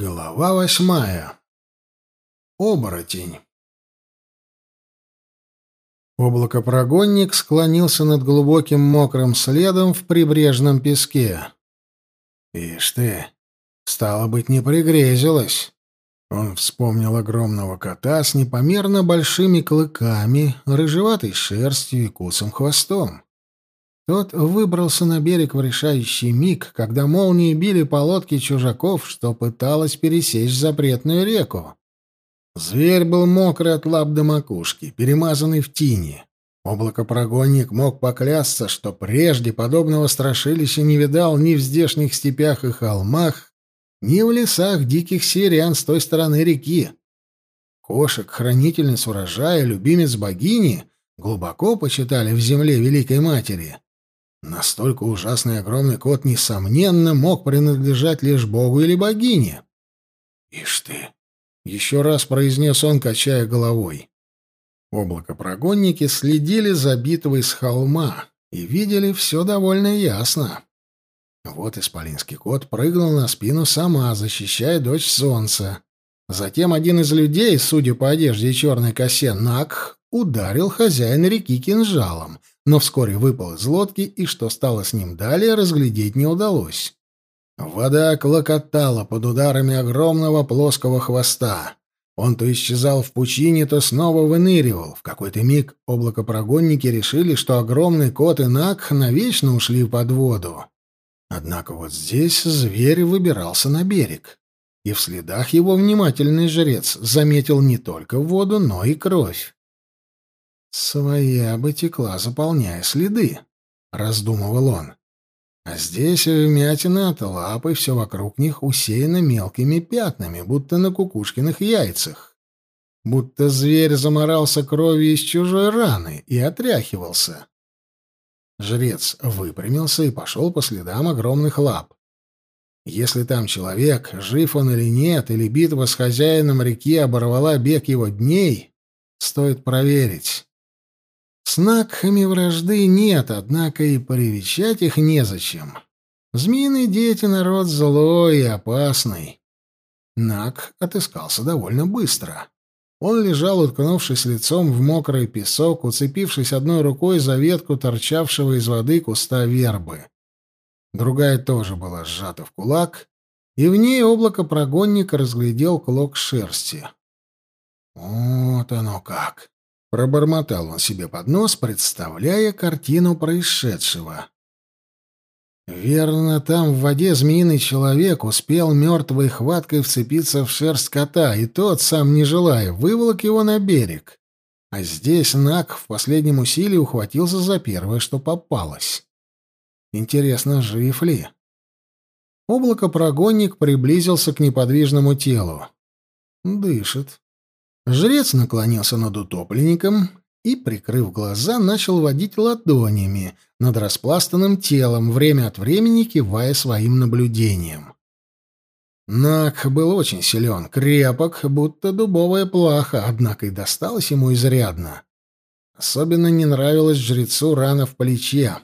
Глава восьмая. Оборотень. Облакопрогонник склонился над глубоким мокрым следом в прибрежном песке. «Ишь ты, стало быть, не пригрезилось!» Он вспомнил огромного кота с непомерно большими клыками, рыжеватой шерстью и кусом хвостом. Тот выбрался на берег в решающий миг, когда молнии били по лодке чужаков, что пыталась пересечь запретную реку. Зверь был мокрый от лап до макушки, перемазанный в тине. Облакопрогонник мог поклясться, что прежде подобного страшилища не видал ни в здешних степях и холмах, ни в лесах диких сириан с той стороны реки. Кошек, хранительниц урожая, любимец богини, глубоко почитали в земле Великой Матери. Настолько ужасный огромный кот, несомненно, мог принадлежать лишь богу или богине. «Ишь ты!» — еще раз произнес он, качая головой. Облакопрогонники следили за битвой с холма и видели все довольно ясно. Вот исполинский кот прыгнул на спину сама, защищая дочь солнца. Затем один из людей, судя по одежде и черной косе, Нак, ударил хозяина реки кинжалом, но вскоре выпал из лодки, и что стало с ним далее, разглядеть не удалось. Вода клокотала под ударами огромного плоского хвоста. Он то исчезал в пучине, то снова выныривал. В какой-то миг облакопрогонники решили, что огромный кот и Нак навечно ушли под воду. Однако вот здесь зверь выбирался на берег. И в следах его внимательный жрец заметил не только воду, но и кровь. «Своя бы текла, заполняя следы», — раздумывал он. А здесь вмятины от лапы, все вокруг них усеяно мелкими пятнами, будто на кукушкиных яйцах. Будто зверь заморался кровью из чужой раны и отряхивался. Жрец выпрямился и пошел по следам огромных лап. Если там человек, жив он или нет, или битва с хозяином реки оборвала бег его дней, стоит проверить. С Накхами вражды нет, однако и привечать их незачем. Змеиные дети — народ злой и опасный. Нак отыскался довольно быстро. Он лежал, уткнувшись лицом в мокрый песок, уцепившись одной рукой за ветку торчавшего из воды куста вербы. Другая тоже была сжата в кулак, и в ней облако прогонника разглядел клок шерсти. Вот оно как! Пробормотал он себе под нос, представляя картину происшедшего. Верно, там в воде змеиный человек успел мертвой хваткой вцепиться в шерсть кота, и тот, сам не желая, выволок его на берег. А здесь Нак в последнем усилии ухватился за первое, что попалось. Интересно, жив ли? Облако-прогонник приблизился к неподвижному телу. Дышит. Жрец наклонился над утопленником и, прикрыв глаза, начал водить ладонями над распластанным телом, время от времени кивая своим наблюдением. Нак был очень силен, крепок, будто дубовая плаха, однако и досталось ему изрядно. Особенно не нравилась жрецу рана в плече.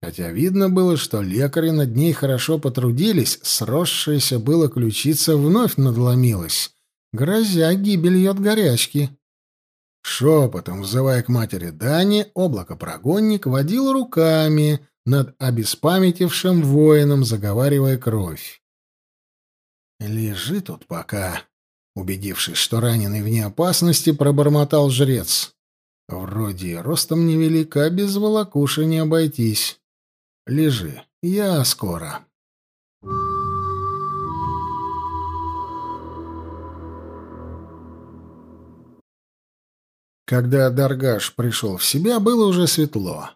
Хотя видно было, что лекари над ней хорошо потрудились, сросшаяся было ключица вновь надломилась грозя гибелью от горячки. Шепотом, взывая к матери Дани, облако-прогонник водил руками над обеспамятившим воином, заговаривая кровь. «Лежи тут пока», — убедившись, что раненый вне опасности, пробормотал жрец. «Вроде ростом невелика, без волокуши не обойтись. Лежи, я скоро». Когда Даргаш пришел в себя, было уже светло.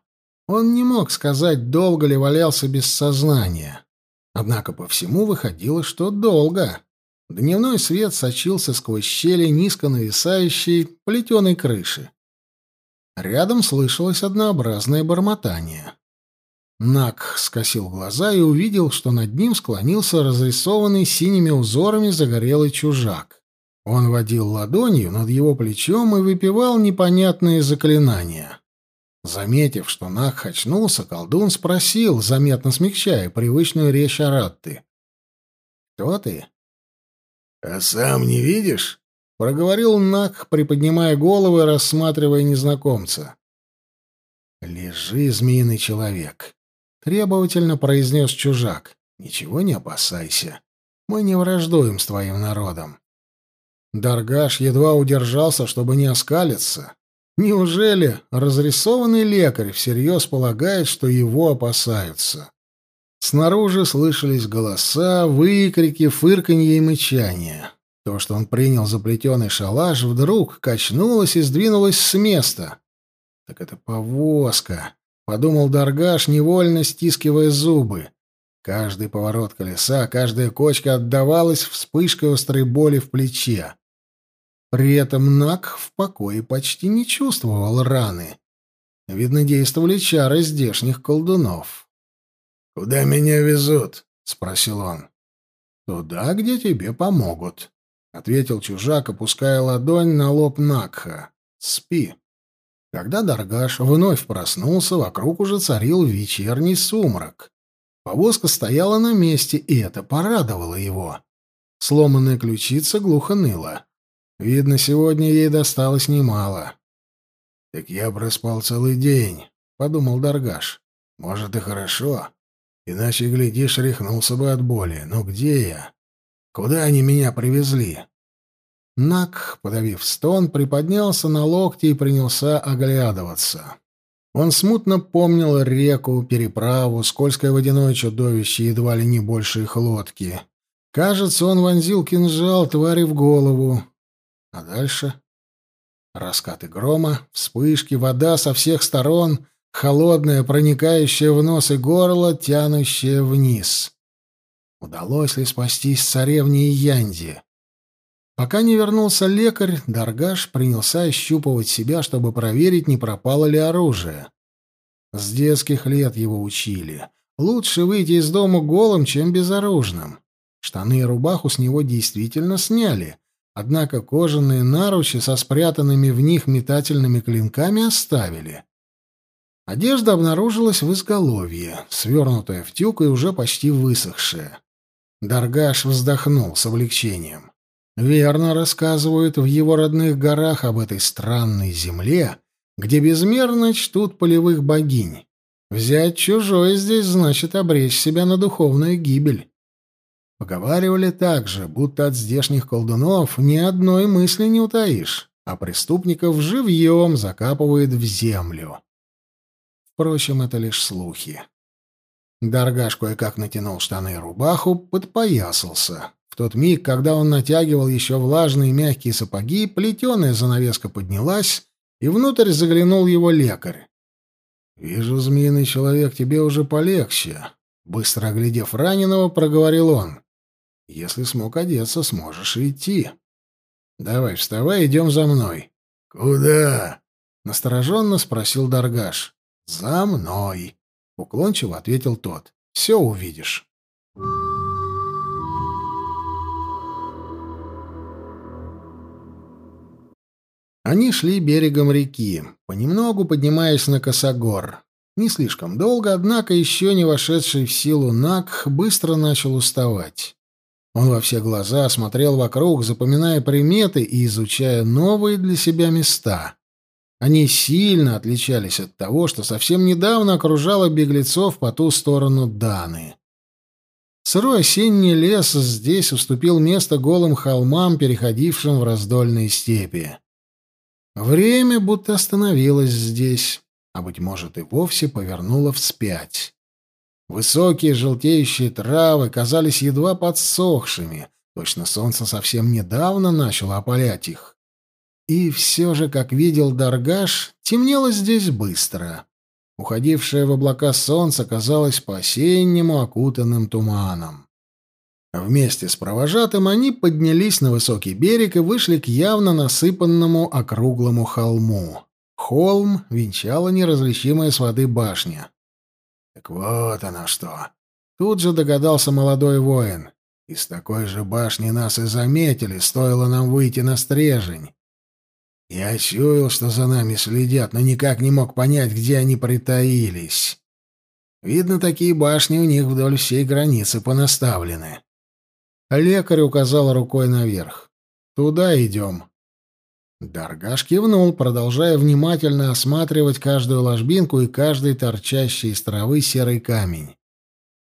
Он не мог сказать, долго ли валялся без сознания. Однако по всему выходило, что долго. Дневной свет сочился сквозь щели низко нависающей плетеной крыши. Рядом слышалось однообразное бормотание. Нак скосил глаза и увидел, что над ним склонился разрисованный синими узорами загорелый чужак. Он водил ладонью над его плечом и выпивал непонятные заклинания. Заметив, что Нах очнулся, колдун спросил, заметно смягчая привычную речь Аратты. «Кто ты? А сам не видишь? проговорил Нак, приподнимая голову и рассматривая незнакомца. Лежи, змеиный человек, требовательно произнес чужак. Ничего не опасайся. Мы не враждуем с твоим народом. Даргаш едва удержался, чтобы не оскалиться. Неужели разрисованный лекарь всерьез полагает, что его опасаются? Снаружи слышались голоса, выкрики, фырканье и мычание. То, что он принял за плетеный шалаш, вдруг качнулось и сдвинулось с места. «Так это повозка», — подумал Даргаш, невольно стискивая зубы. Каждый поворот колеса, каждая кочка отдавалась вспышкой острой боли в плече. При этом Нак в покое почти не чувствовал раны. Видно, действовали чары здешних колдунов. «Куда меня везут?» — спросил он. «Туда, где тебе помогут», — ответил чужак, опуская ладонь на лоб Накха. «Спи». Когда Даргаш вновь проснулся, вокруг уже царил вечерний сумрак. Повозка стояла на месте, и это порадовало его. Сломанная ключица глухо ныла. Видно, сегодня ей досталось немало. «Так я проспал целый день», — подумал Даргаш. «Может, и хорошо. Иначе, глядишь, рехнулся бы от боли. Но где я? Куда они меня привезли?» Нак, подавив стон, приподнялся на локти и принялся оглядываться. Он смутно помнил реку, переправу, скользкое водяное чудовище, едва ли не больше их лодки. Кажется, он вонзил кинжал твари в голову, а дальше? Раскаты грома, вспышки, вода со всех сторон, холодная, проникающая в нос и горло, тянущая вниз. Удалось ли спастись царевне и Янди? Пока не вернулся лекарь, Даргаш принялся ощупывать себя, чтобы проверить, не пропало ли оружие. С детских лет его учили. Лучше выйти из дома голым, чем безоружным. Штаны и рубаху с него действительно сняли, Однако кожаные наручи со спрятанными в них метательными клинками оставили. Одежда обнаружилась в изголовье, свернутая в тюк и уже почти высохшая. Даргаш вздохнул с облегчением. Верно рассказывают в его родных горах об этой странной земле, где безмерно чтут полевых богинь. Взять чужое здесь значит обречь себя на духовную гибель. Поговаривали также, будто от здешних колдунов ни одной мысли не утаишь, а преступников живьем закапывает в землю. Впрочем, это лишь слухи. Даргаш кое-как натянул штаны и рубаху, подпоясался. В тот миг, когда он натягивал еще влажные мягкие сапоги, плетеная занавеска поднялась, и внутрь заглянул его лекарь. «Вижу, змеиный человек, тебе уже полегче», — быстро оглядев раненого, проговорил он. Если смог одеться, сможешь идти. Давай, вставай, идем за мной. Куда? Настороженно спросил Даргаш. За мной, уклончиво ответил тот. Все увидишь. Они шли берегом реки, понемногу поднимаясь на косогор. Не слишком долго, однако еще не вошедший в силу Нак быстро начал уставать. Он во все глаза смотрел вокруг, запоминая приметы и изучая новые для себя места. Они сильно отличались от того, что совсем недавно окружало беглецов по ту сторону Даны. Сырой осенний лес здесь уступил место голым холмам, переходившим в раздольные степи. Время будто остановилось здесь, а, быть может, и вовсе повернуло вспять. Высокие желтеющие травы казались едва подсохшими, точно солнце совсем недавно начало опалять их. И все же, как видел Даргаш, темнело здесь быстро. Уходившее в облака солнце казалось по-осеннему окутанным туманом. Вместе с провожатым они поднялись на высокий берег и вышли к явно насыпанному округлому холму. Холм венчала неразличимая с воды башня. Так вот оно что. Тут же догадался молодой воин. Из такой же башни нас и заметили, стоило нам выйти на стрежень. Я чуял, что за нами следят, но никак не мог понять, где они притаились. Видно, такие башни у них вдоль всей границы понаставлены. Лекарь указал рукой наверх. «Туда идем». Даргаш кивнул, продолжая внимательно осматривать каждую ложбинку и каждый торчащий из травы серый камень.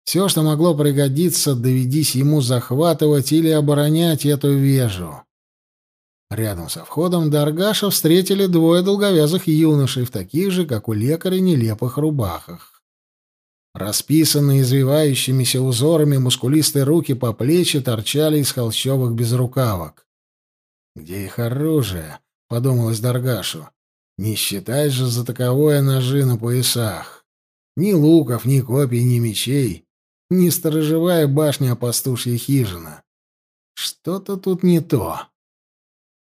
Все, что могло пригодиться, доведись ему захватывать или оборонять эту вежу. Рядом со входом Даргаша встретили двое долговязых юношей в таких же, как у лекаря, нелепых рубахах. Расписанные извивающимися узорами мускулистые руки по плечи торчали из холщовых безрукавок. «Где их оружие?» — подумалось Даргашу. «Не считай же за таковое ножи на поясах. Ни луков, ни копий, ни мечей, ни сторожевая башня, а пастушья хижина. Что-то тут не то».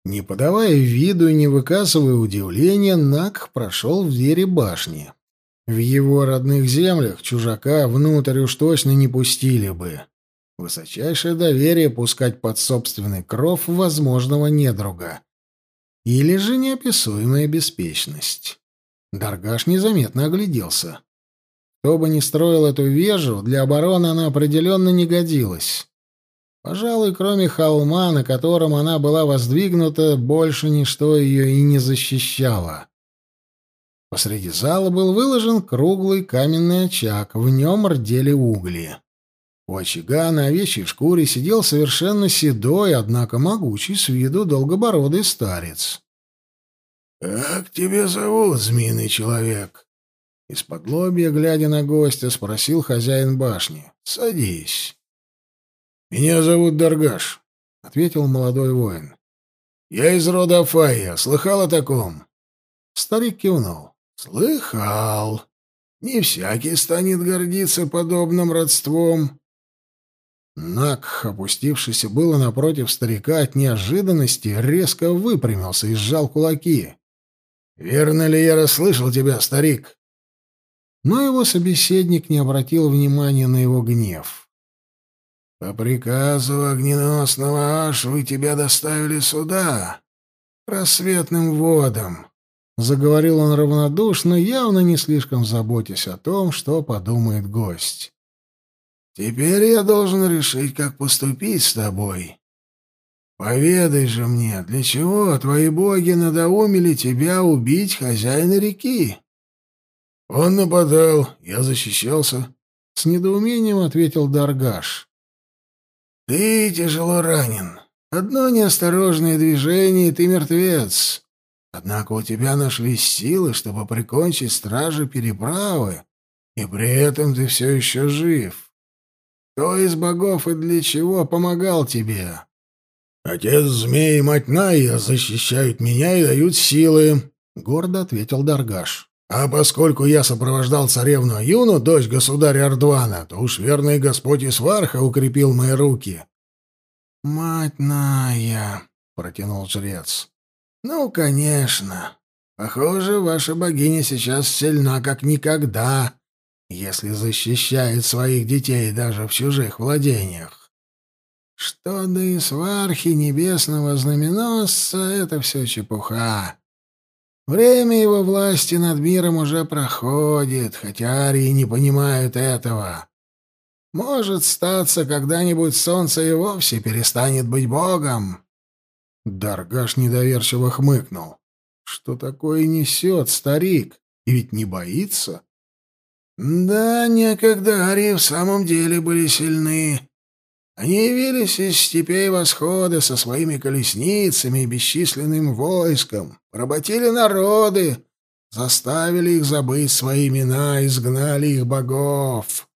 Не подавая виду и не выказывая удивления, Нак прошел в двери башни. В его родных землях чужака внутрь уж точно не пустили бы. Высочайшее доверие пускать под собственный кров возможного недруга. Или же неописуемая беспечность. Даргаш незаметно огляделся. Кто бы ни строил эту вежу, для обороны она определенно не годилась. Пожалуй, кроме холма, на котором она была воздвигнута, больше ничто ее и не защищало. Посреди зала был выложен круглый каменный очаг, в нем рдели угли. У очага на овечьей шкуре сидел совершенно седой, однако могучий с виду долгобородый старец. «Как тебя зовут, змеиный человек?» Из-под лобья, глядя на гостя, спросил хозяин башни. «Садись». «Меня зовут Даргаш», — ответил молодой воин. «Я из рода Афая. Слыхал о таком?» Старик кивнул. «Слыхал. Не всякий станет гордиться подобным родством». Нак, опустившийся было напротив старика от неожиданности, резко выпрямился и сжал кулаки. «Верно ли я расслышал тебя, старик?» Но его собеседник не обратил внимания на его гнев. По приказу огненосного Ашвы тебя доставили сюда, рассветным водом. Заговорил он равнодушно, явно не слишком заботясь о том, что подумает гость. Теперь я должен решить, как поступить с тобой. Поведай же мне, для чего твои боги надоумили тебя убить хозяина реки? Он нападал, я защищался. С недоумением ответил Даргаш. Ты тяжело ранен. Одно неосторожное движение, и ты мертвец. Однако у тебя нашлись силы, чтобы прикончить стражи переправы, и при этом ты все еще жив. Кто из богов и для чего помогал тебе? Отец змей и мать Найя защищают меня и дают силы, — гордо ответил Даргаш. А поскольку я сопровождал царевну Юну, дочь государя Ардвана, то уж верный Господь Исварха укрепил мои руки. — Мать Ная, — протянул жрец. — Ну, конечно. Похоже, ваша богиня сейчас сильна как никогда, если защищает своих детей даже в чужих владениях. Что до Исвархи небесного знаменосца, это все чепуха. Время его власти над миром уже проходит, хотя арии не понимают этого. Может, статься, когда-нибудь солнце и вовсе перестанет быть богом. Даргаш недоверчиво хмыкнул. Что такое несет старик? И ведь не боится? Да, некогда арии в самом деле были сильны. Они явились из степей восхода со своими колесницами и бесчисленным войском, поработили народы, заставили их забыть свои имена, изгнали их богов.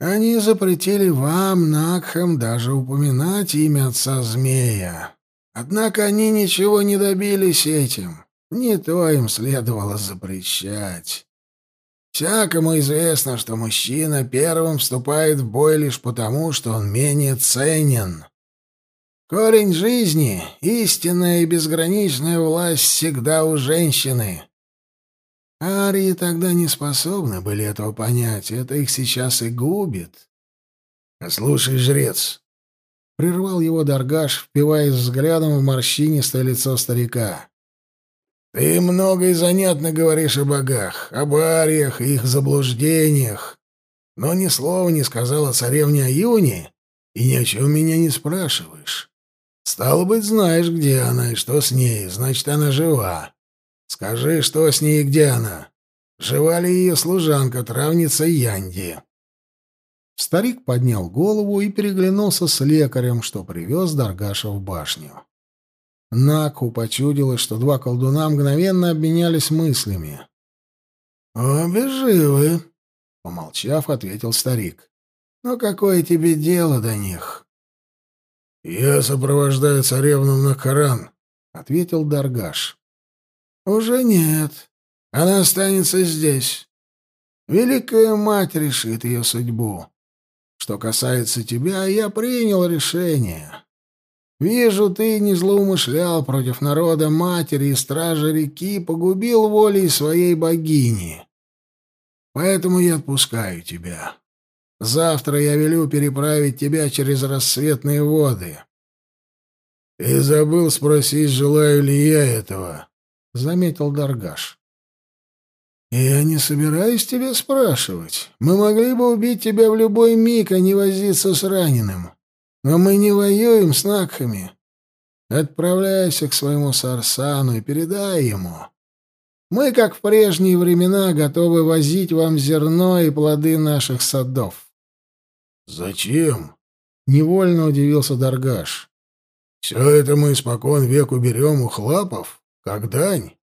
Они запретили вам, Накхам, даже упоминать имя отца змея. Однако они ничего не добились этим. Не то им следовало запрещать. Всякому известно, что мужчина первым вступает в бой лишь потому, что он менее ценен. Корень жизни, истинная и безграничная власть всегда у женщины. Арии тогда не способны были этого понять, это их сейчас и губит. — Слушай, жрец, — прервал его Даргаш, впиваясь взглядом в морщинистое лицо старика. Ты много и занятно говоришь о богах, об ариях и их заблуждениях, но ни слова не сказал о царевне Аюне и ни о чем меня не спрашиваешь. Стало быть, знаешь, где она и что с ней, значит, она жива. Скажи, что с ней и где она? Жива ли ее служанка, травница Янди?» Старик поднял голову и переглянулся с лекарем, что привез Даргаша в башню. Накху почудилось, что два колдуна мгновенно обменялись мыслями. «Обе живы», — помолчав, ответил старик. «Но какое тебе дело до них?» «Я сопровождаю царевну на Коран», — ответил Даргаш. «Уже нет. Она останется здесь. Великая мать решит ее судьбу. Что касается тебя, я принял решение. Вижу, ты не злоумышлял против народа матери и стражи реки, погубил волей своей богини. Поэтому я отпускаю тебя. Завтра я велю переправить тебя через рассветные воды. Ты забыл спросить, желаю ли я этого, — заметил Даргаш. «Я не собираюсь тебя спрашивать. Мы могли бы убить тебя в любой миг, а не возиться с раненым. Но мы не воюем с Накхами. Отправляйся к своему Сарсану и передай ему. Мы, как в прежние времена, готовы возить вам зерно и плоды наших садов». «Зачем?» — невольно удивился Даргаш. «Все это мы испокон веку берем у хлапов, как дань».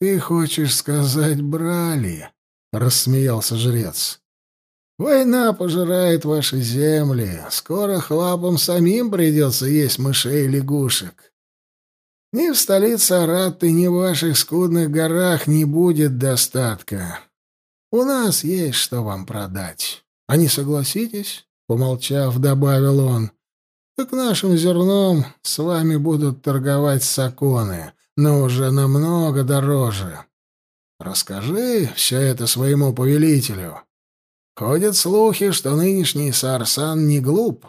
«Ты хочешь сказать, брали?» — рассмеялся жрец. «Война пожирает ваши земли. Скоро хлапам самим придется есть мышей и лягушек. Ни в столице Аратты, ни в ваших скудных горах не будет достатка. У нас есть что вам продать. А не согласитесь?» — помолчав, добавил он. «Так нашим зерном с вами будут торговать саконы» но уже намного дороже. Расскажи все это своему повелителю. Ходят слухи, что нынешний Сарсан не глуп.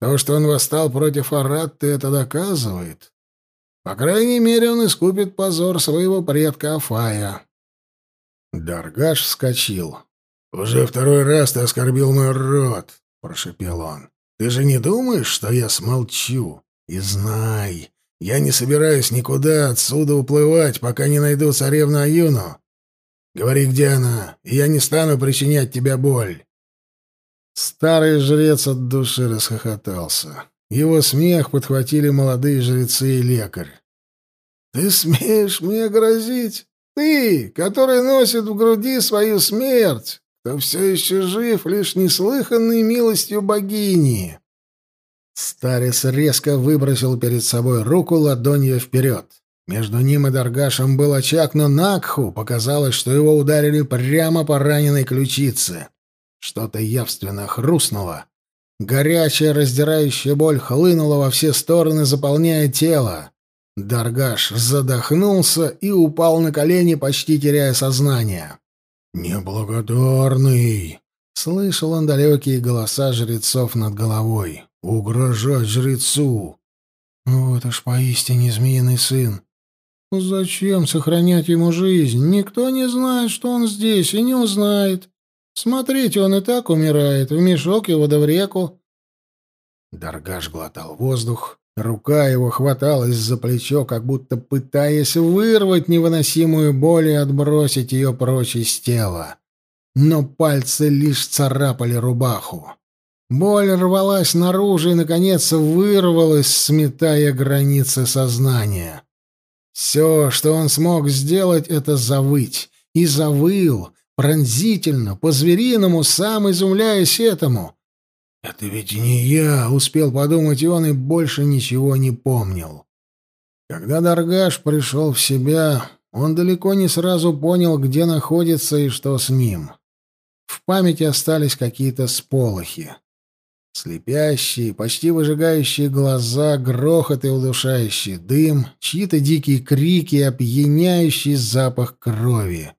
То, что он восстал против Аратты, это доказывает. По крайней мере, он искупит позор своего предка Афая. Даргаш вскочил. «Уже второй раз ты оскорбил мой род», — прошепел он. «Ты же не думаешь, что я смолчу? И знай, я не собираюсь никуда отсюда уплывать, пока не найду царевну Аюну. Говори, где она, и я не стану причинять тебе боль». Старый жрец от души расхохотался. Его смех подхватили молодые жрецы и лекарь. «Ты смеешь мне грозить? Ты, который носит в груди свою смерть, кто все еще жив лишь неслыханной милостью богини!» Старец резко выбросил перед собой руку ладонью вперед. Между ним и Даргашем был очаг, но Накху показалось, что его ударили прямо по раненой ключице. Что-то явственно хрустнуло. Горячая, раздирающая боль хлынула во все стороны, заполняя тело. Даргаш задохнулся и упал на колени, почти теряя сознание. «Неблагодарный!» — слышал он далекие голоса жрецов над головой. Угрожать жрецу. Вот уж поистине змеиный сын. Зачем сохранять ему жизнь? Никто не знает, что он здесь, и не узнает. Смотрите, он и так умирает. В мешок его да в реку. Даргаш глотал воздух. Рука его хваталась за плечо, как будто пытаясь вырвать невыносимую боль и отбросить ее прочь из тела. Но пальцы лишь царапали рубаху. Боль рвалась наружу и, наконец, вырвалась, сметая границы сознания. Все, что он смог сделать, — это завыть. И завыл, пронзительно, по-звериному, сам изумляясь этому. «Это ведь не я», — успел подумать и он, и больше ничего не помнил. Когда Даргаш пришел в себя, он далеко не сразу понял, где находится и что с ним. В памяти остались какие-то сполохи. Слепящие, почти выжигающие глаза, грохот и удушающий дым, чьи-то дикие крики и опьяняющий запах крови.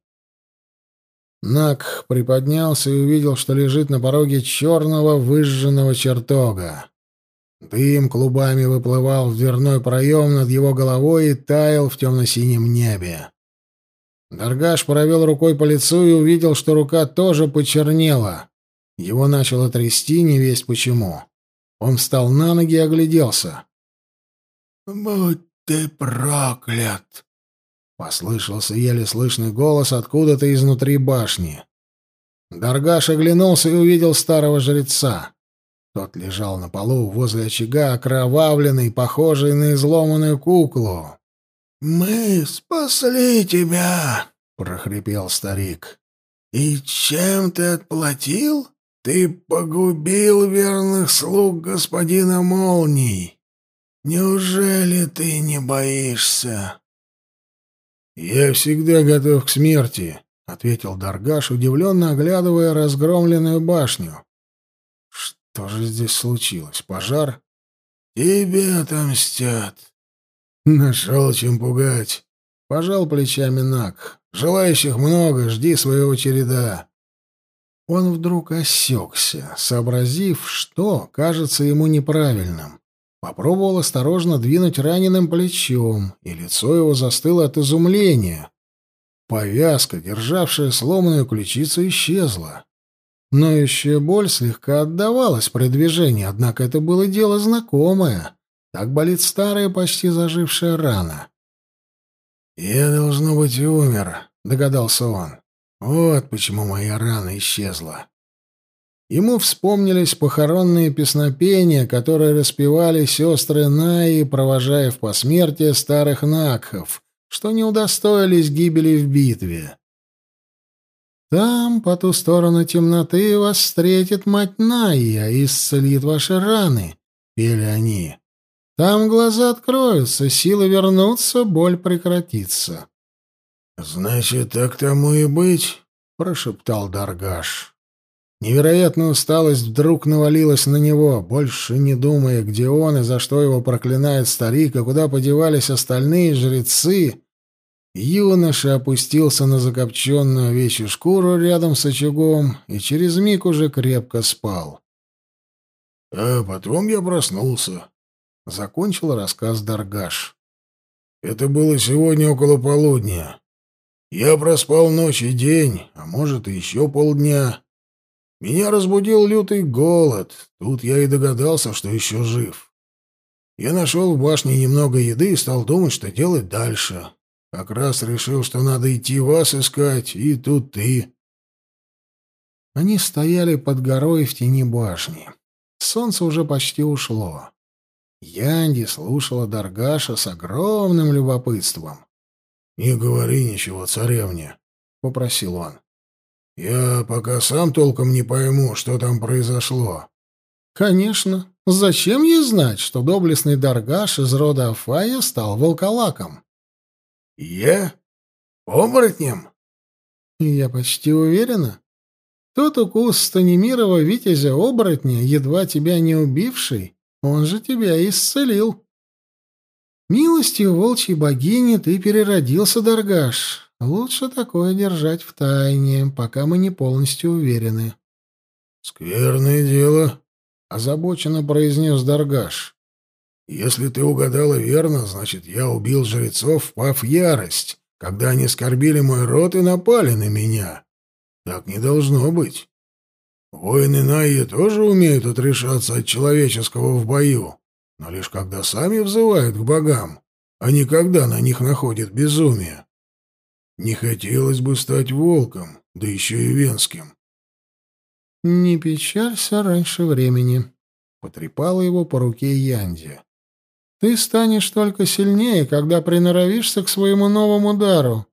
Нак приподнялся и увидел, что лежит на пороге черного выжженного чертога. Дым клубами выплывал в дверной проем над его головой и таял в темно-синем небе. Даргаш провел рукой по лицу и увидел, что рука тоже почернела. Его начало трясти, не весть почему. Он встал на ноги и огляделся. «Будь ты проклят!» — послышался еле слышный голос откуда-то изнутри башни. Даргаш оглянулся и увидел старого жреца. Тот лежал на полу возле очага, окровавленный, похожий на изломанную куклу. «Мы спасли тебя!» — прохрипел старик. «И чем ты отплатил? Ты погубил верных слуг господина Молний. Неужели ты не боишься?» «Я всегда готов к смерти», — ответил Даргаш, удивленно оглядывая разгромленную башню. «Что же здесь случилось? Пожар?» «Тебе отомстят». «Нашел чем пугать». Пожал плечами Нак. «Желающих много, жди своего череда». Он вдруг осекся, сообразив, что кажется ему неправильным. Попробовал осторожно двинуть раненым плечом, и лицо его застыло от изумления. Повязка, державшая сломанную ключицу, исчезла. Ноющая боль слегка отдавалась при движении, однако это было дело знакомое. Так болит старая, почти зажившая рана. «Я, должно быть, умер», — догадался он. «Вот почему моя рана исчезла». Ему вспомнились похоронные песнопения, которые распевали сестры Наи, провожая в посмертие старых Накхов, что не удостоились гибели в битве. «Там, по ту сторону темноты, вас встретит мать Найя и исцелит ваши раны», — пели они. «Там глаза откроются, силы вернутся, боль прекратится». «Значит, так тому и быть», — прошептал Даргаш. Невероятная усталость вдруг навалилась на него, больше не думая, где он и за что его проклинает старик, и куда подевались остальные жрецы. Юноша опустился на закопченную овечью шкуру рядом с очагом и через миг уже крепко спал. — А потом я проснулся, — закончил рассказ Даргаш. — Это было сегодня около полудня. Я проспал ночь и день, а может, и еще полдня. Меня разбудил лютый голод. Тут я и догадался, что еще жив. Я нашел в башне немного еды и стал думать, что делать дальше. Как раз решил, что надо идти вас искать, и тут ты. Они стояли под горой в тени башни. Солнце уже почти ушло. Янди слушала Даргаша с огромным любопытством. — Не говори ничего, царевне, — попросил он. Я пока сам толком не пойму, что там произошло. Конечно. Зачем ей знать, что доблестный Даргаш из рода Афая стал волколаком? Я? Оборотнем? Я почти уверена. Тот укус Станимирова Витязя-оборотня, едва тебя не убивший, он же тебя исцелил. Милостью волчьей богини ты переродился, Даргаш. Лучше такое держать в тайне, пока мы не полностью уверены. Скверное дело, озабоченно произнес Даргаш. Если ты угадала верно, значит, я убил жрецов, впав в ярость, когда они скорбили мой род и напали на меня. Так не должно быть. Воины Найи тоже умеют отрешаться от человеческого в бою, но лишь когда сами взывают к богам, а не когда на них находит безумие. Не хотелось бы стать волком, да еще и венским. «Не печалься раньше времени», — потрепала его по руке Янди. «Ты станешь только сильнее, когда приноровишься к своему новому дару.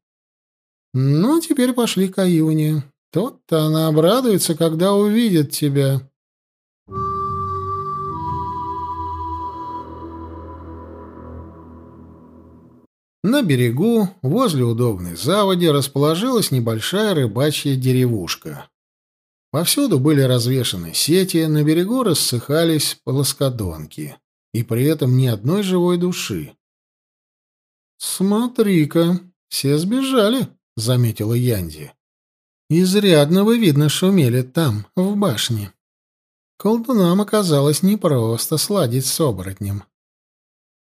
Ну, теперь пошли к Аюне. Тот-то она обрадуется, когда увидит тебя». На берегу, возле удобной заводи, расположилась небольшая рыбачья деревушка. Повсюду были развешаны сети, на берегу рассыхались плоскодонки, и при этом ни одной живой души. «Смотри-ка, все сбежали», — заметила Янди. «Изрядно вы, видно, шумели там, в башне. Колдунам оказалось непросто сладить с оборотнем».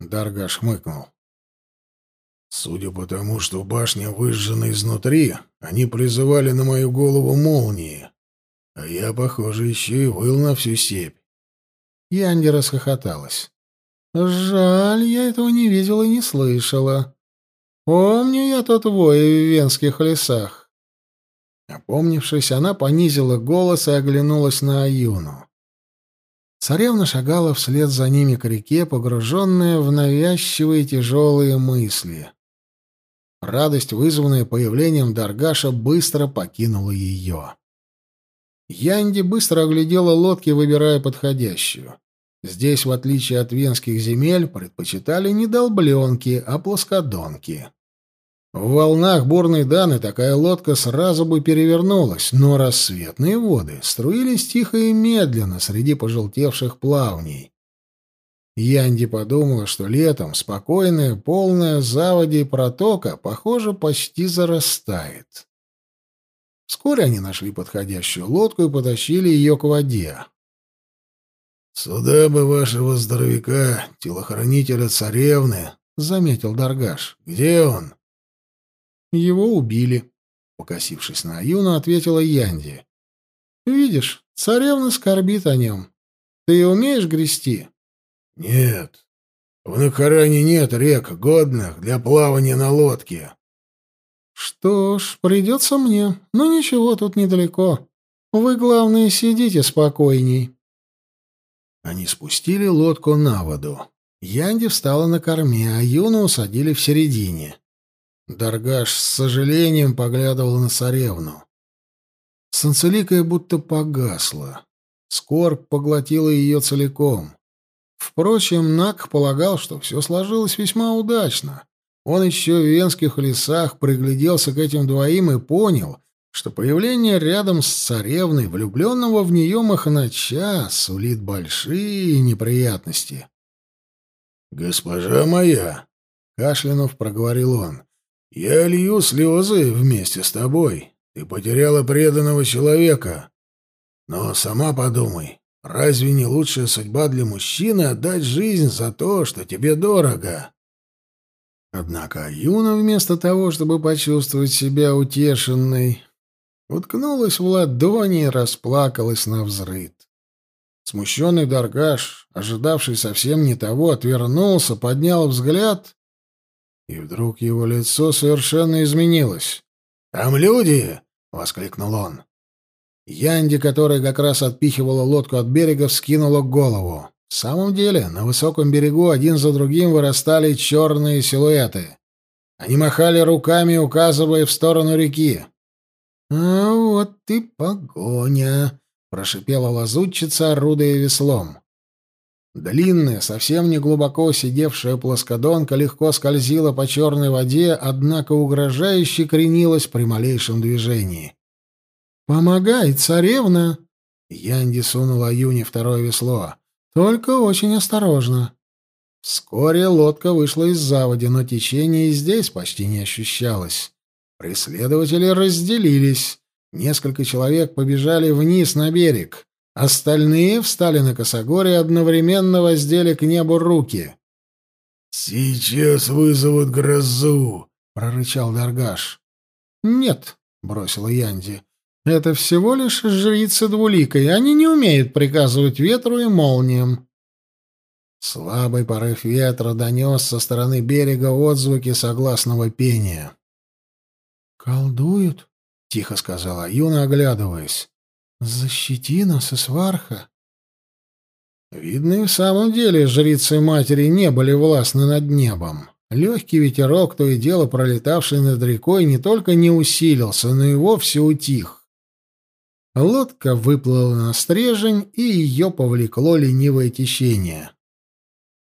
Даргаш хмыкнул. Судя по тому, что башня выжжена изнутри, они призывали на мою голову молнии. А я, похоже, еще и выл на всю сепь. Янди расхохоталась. «Жаль, я этого не видела и не слышала. Помню я тот вой в венских лесах». Опомнившись, она понизила голос и оглянулась на Аюну. Царевна шагала вслед за ними к реке, погруженная в навязчивые тяжелые мысли. Радость, вызванная появлением Даргаша, быстро покинула ее. Янди быстро оглядела лодки, выбирая подходящую. Здесь, в отличие от венских земель, предпочитали не долбленки, а плоскодонки. В волнах бурной Даны такая лодка сразу бы перевернулась, но рассветные воды струились тихо и медленно среди пожелтевших плавней. Янди подумала, что летом спокойная, полная заводи и протока, похоже, почти зарастает. Вскоре они нашли подходящую лодку и потащили ее к воде. «Сюда бы вашего здоровяка, телохранителя царевны», — заметил Даргаш. «Где он?» «Его убили», — покосившись на Аюну, ответила Янди. «Видишь, царевна скорбит о нем. Ты умеешь грести?» «Нет. В Накаране нет рек, годных для плавания на лодке». «Что ж, придется мне. Но ничего, тут недалеко. Вы, главное, сидите спокойней». Они спустили лодку на воду. Янди встала на корме, а Юну усадили в середине. Даргаш с сожалением поглядывал на царевну. Санцеликая будто погасла. Скорбь поглотила ее целиком. Впрочем, Нак полагал, что все сложилось весьма удачно. Он еще в венских лесах пригляделся к этим двоим и понял, что появление рядом с царевной, влюбленного в нее махнача, сулит большие неприятности. «Госпожа моя!» — кашлянув проговорил он. «Я лью слезы вместе с тобой. Ты потеряла преданного человека. Но сама подумай, Разве не лучшая судьба для мужчины отдать жизнь за то, что тебе дорого? Однако Юна вместо того, чтобы почувствовать себя утешенной, уткнулась в ладони и расплакалась на взрыд. Смущенный Даргаш, ожидавший совсем не того, отвернулся, поднял взгляд, и вдруг его лицо совершенно изменилось. «Там люди!» — воскликнул он. Янди, которая как раз отпихивала лодку от берега, вскинула голову. В самом деле, на высоком берегу один за другим вырастали черные силуэты. Они махали руками, указывая в сторону реки. «А вот ты погоня!» — прошипела лазутчица, орудуя веслом. Длинная, совсем не глубоко сидевшая плоскодонка легко скользила по черной воде, однако угрожающе кренилась при малейшем движении. «Помогай, царевна!» Янди сунула Юне второе весло. «Только очень осторожно». Вскоре лодка вышла из заводи, но течение и здесь почти не ощущалось. Преследователи разделились. Несколько человек побежали вниз на берег. Остальные встали на косогоре и одновременно воздели к небу руки. «Сейчас вызовут грозу!» — прорычал Даргаш. «Нет», — бросила Янди. Это всего лишь жрицы двуликой, они не умеют приказывать ветру и молниям. Слабый порыв ветра донес со стороны берега отзвуки согласного пения. «Колдуют?» — тихо сказала Юна, оглядываясь. «Защити нас, Исварха!» Видно, и в самом деле жрицы матери не были властны над небом. Легкий ветерок, то и дело пролетавший над рекой, не только не усилился, но и вовсе утих. Лодка выплыла на стрежень, и ее повлекло ленивое течение.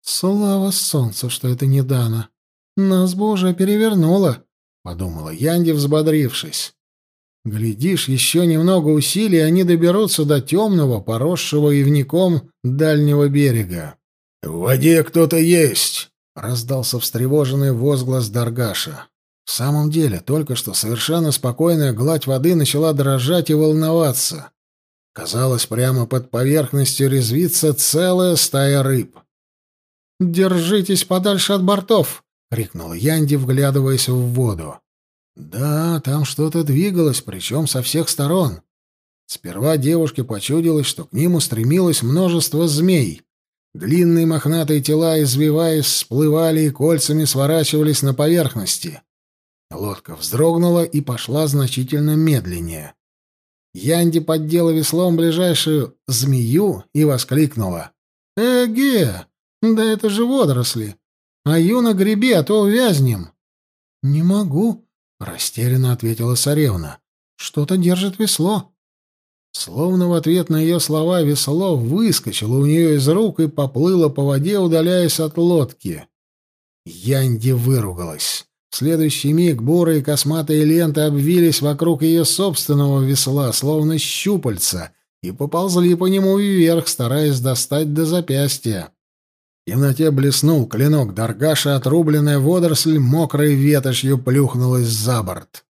«Слава солнцу, что это не Дана! Нас бы уже перевернуло!» — подумала Янди, взбодрившись. «Глядишь, еще немного усилий, они доберутся до темного, поросшего ивником дальнего берега». «В воде кто-то есть!» — раздался встревоженный возглас Даргаша. В самом деле, только что совершенно спокойная гладь воды начала дрожать и волноваться. Казалось, прямо под поверхностью резвится целая стая рыб. «Держитесь подальше от бортов!» — крикнул Янди, вглядываясь в воду. Да, там что-то двигалось, причем со всех сторон. Сперва девушке почудилось, что к ним устремилось множество змей, Длинные мохнатые тела, извиваясь, всплывали и кольцами сворачивались на поверхности. Лодка вздрогнула и пошла значительно медленнее. Янди поддела веслом ближайшую змею и воскликнула. «Эге! Да это же водоросли! А юна греби, а то увязнем!» «Не могу», — растерянно ответила царевна. «Что-то держит весло». Словно в ответ на ее слова весло выскочило у нее из рук и поплыло по воде, удаляясь от лодки. Янди выругалась. В следующий миг бурые косматые ленты обвились вокруг ее собственного весла, словно щупальца, и поползли по нему вверх, стараясь достать до запястья. В темноте блеснул клинок Даргаша, отрубленная водоросль мокрой ветошью плюхнулась за борт.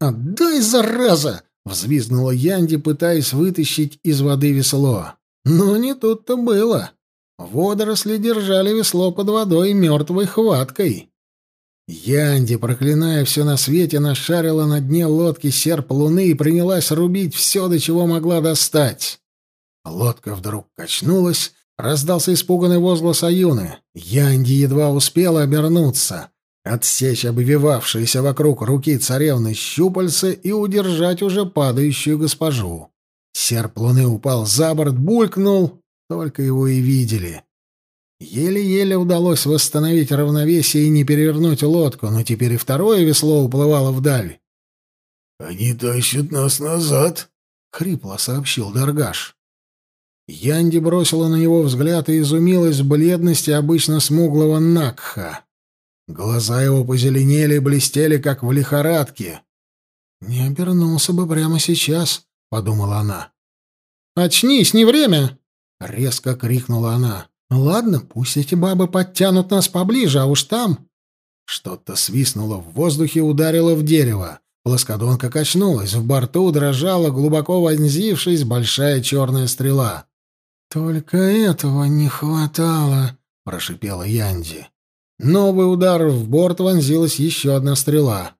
«Отдай, зараза!» Взвизгнула Янди, пытаясь вытащить из воды весло. Но не тут-то было. Водоросли держали весло под водой мертвой хваткой. Янди, проклиная все на свете, нашарила на дне лодки серп луны и принялась рубить все, до чего могла достать. Лодка вдруг качнулась, раздался испуганный возглас Аюны. Янди едва успела обернуться отсечь обвивавшиеся вокруг руки царевны щупальца и удержать уже падающую госпожу. Серп луны упал за борт, булькнул, только его и видели. Еле-еле удалось восстановить равновесие и не перевернуть лодку, но теперь и второе весло уплывало вдаль. «Они тащат нас назад», — хрипло сообщил Даргаш. Янди бросила на него взгляд и изумилась бледности обычно смуглого Накха. Глаза его позеленели и блестели, как в лихорадке. «Не обернулся бы прямо сейчас», — подумала она. «Очнись, не время!» — резко крикнула она. «Ладно, пусть эти бабы подтянут нас поближе, а уж там...» Что-то свистнуло в воздухе и ударило в дерево. Плоскодонка качнулась, в борту дрожала, глубоко вонзившись, большая черная стрела. «Только этого не хватало», — прошипела Янди. Новый удар в борт вонзилась еще одна стрела.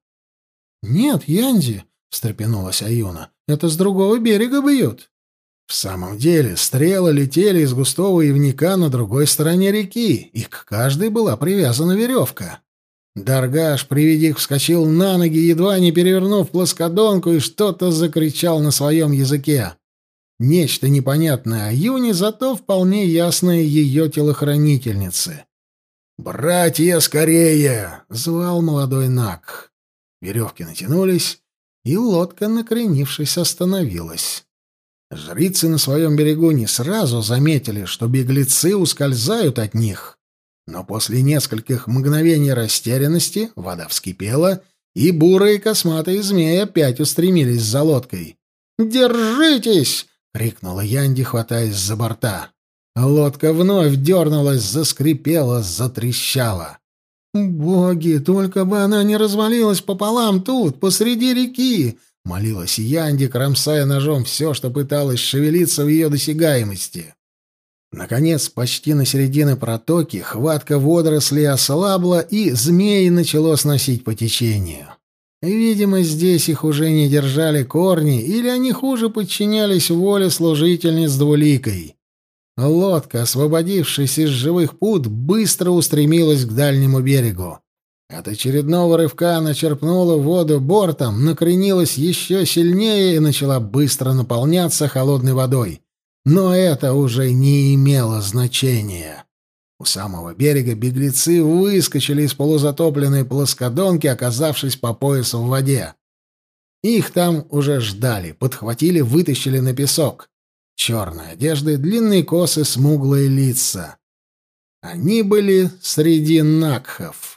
«Нет, Янди», — встрепенулась Аюна, — «это с другого берега бьют». В самом деле, стрелы летели из густого ивника на другой стороне реки, и к каждой была привязана веревка. Даргаш при виде их вскочил на ноги, едва не перевернув плоскодонку, и что-то закричал на своем языке. Нечто непонятное Аюне, зато вполне ясное ее телохранительнице. «Братья, скорее!» — звал молодой Нак. Веревки натянулись, и лодка, накренившись, остановилась. Жрицы на своем берегу не сразу заметили, что беглецы ускользают от них. Но после нескольких мгновений растерянности вода вскипела, и бурые косматые змеи опять устремились за лодкой. «Держитесь!» — крикнула Янди, хватаясь за борта. Лодка вновь дернулась, заскрипела, затрещала. «Боги, только бы она не развалилась пополам тут, посреди реки!» — молилась Янди, кромсая ножом все, что пыталось шевелиться в ее досягаемости. Наконец, почти на середине протоки, хватка водорослей ослабла, и змеи начало сносить по течению. Видимо, здесь их уже не держали корни, или они хуже подчинялись воле служительниц двуликой. Лодка, освободившись из живых пут, быстро устремилась к дальнему берегу. От очередного рывка она черпнула воду бортом, накренилась еще сильнее и начала быстро наполняться холодной водой. Но это уже не имело значения. У самого берега беглецы выскочили из полузатопленной плоскодонки, оказавшись по поясу в воде. Их там уже ждали, подхватили, вытащили на песок. Черные одежды, длинные косы, смуглые лица. Они были среди накхов.